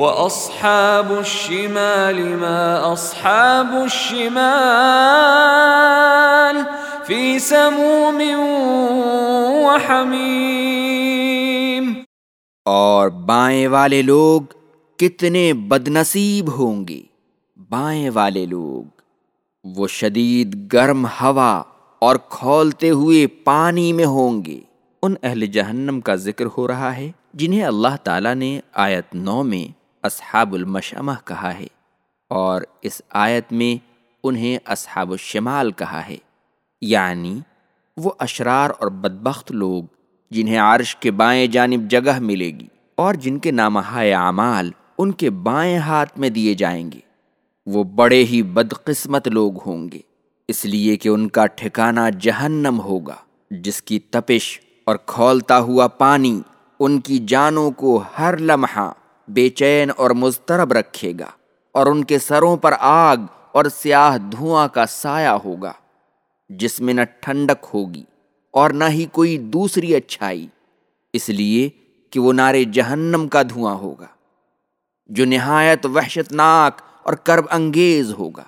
وأصحاب الشمال ما أصحاب الشمال في سموم وحميم اور بائیں والے لوگ کتنے بدنصیب ہوں گے۔ بائیں والے لوگ، وہ شدید گرم ہوا اور کھولتے ہوئے پانی میں ہوں گے۔ ان اہل جہنم کا ذکر ہو رہا ہے جنہیں اللہ تعالیٰ نے آیت نو میں اصحاب المشمہ کہا ہے اور اس آیت میں انہیں اصحاب الشمال کہا ہے۔ یعنی وہ اشرار اور بدبخت لوگ جنہیں عرش کے بائیں جانب جگہ ملے گی اور جن کے نامہ اعمال ان کے بائیں ہاتھ میں دیے جائیں گے۔ وہ بڑے ہی بدقسمت لوگ ہوں گے، اس لیے کہ ان کا ٹھکانہ جہنم ہوگا، جس کی تپش اور کھولتا ہوا پانی ان کی جانوں کو ہر لمحہ بے چین اور مضطرب رکھے گا اور ان کے سروں پر آگ اور سیاہ دھواں کا سایہ ہوگا، جس میں نہ ٹھنڈک ہوگی اور نہ ہی کوئی دوسری اچھائی، اس لیے کہ وہ نارے جہنم کا دھواں ہوگا، جو نہایت وحشتناک اور کرب انگیز ہوگا۔